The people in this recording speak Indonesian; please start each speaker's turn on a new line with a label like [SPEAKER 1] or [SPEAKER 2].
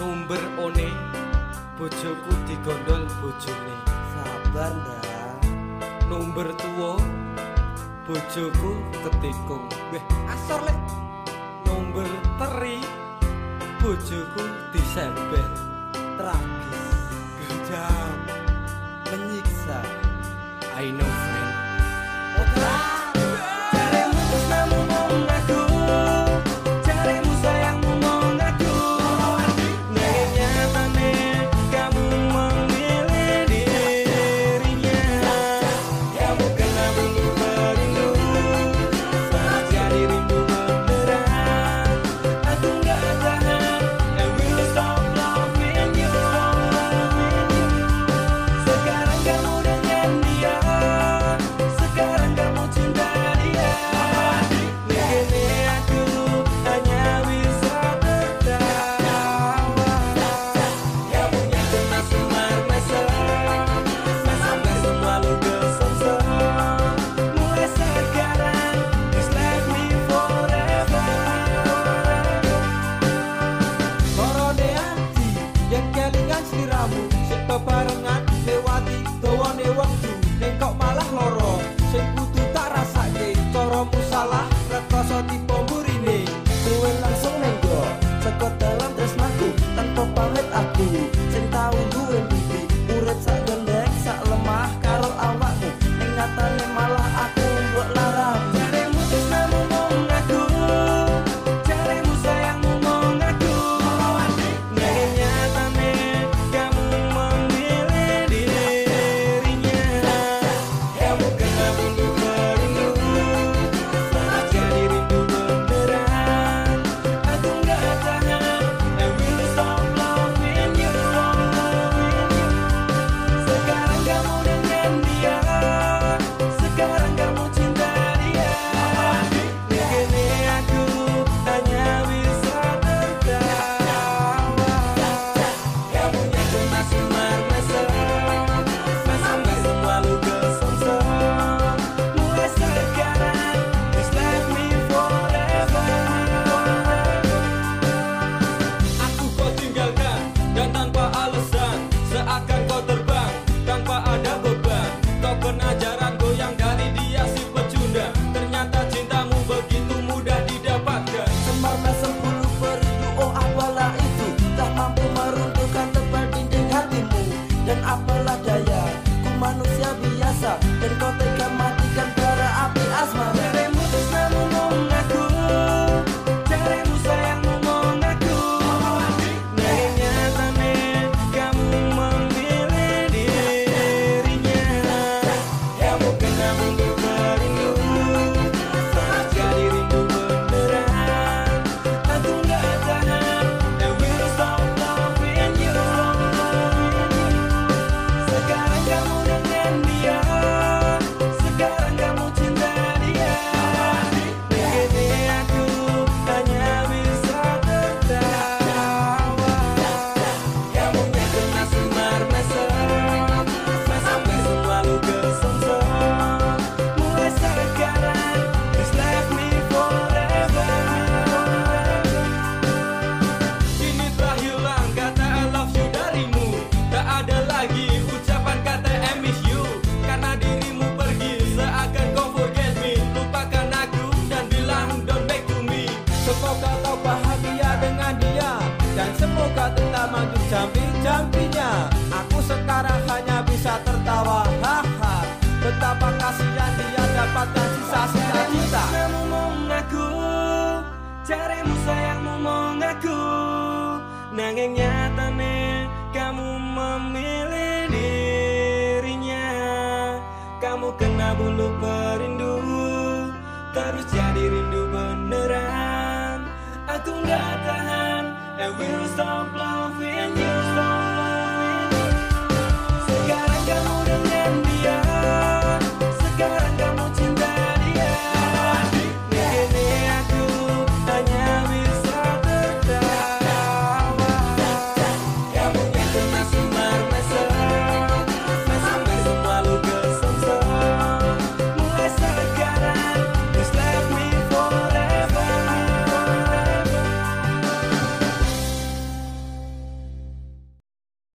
[SPEAKER 1] Number one bojoku digondol bojone.
[SPEAKER 2] Sabar ndang
[SPEAKER 1] Number tuwa bojoku ketikung.
[SPEAKER 2] Weh asor lek.
[SPEAKER 1] Number teri bojoku disembel
[SPEAKER 2] tragis. Gejam menyiksa.
[SPEAKER 1] I know.
[SPEAKER 2] manusia biasa. Dan Semoga kau bahagia dengan dia. Dan semoga tetap maju jampi-jampinya Aku sekarang hanya bisa tertawa Haha Betapa kasihan dia dapatkan sisa-sisa cinta Kamu mau ngaku musa sayangmu mau ngaku nyata nyatane Kamu memilih dirinya. Kamu kena bulu perindu Terus jadi aku gak tahan I will stop loving you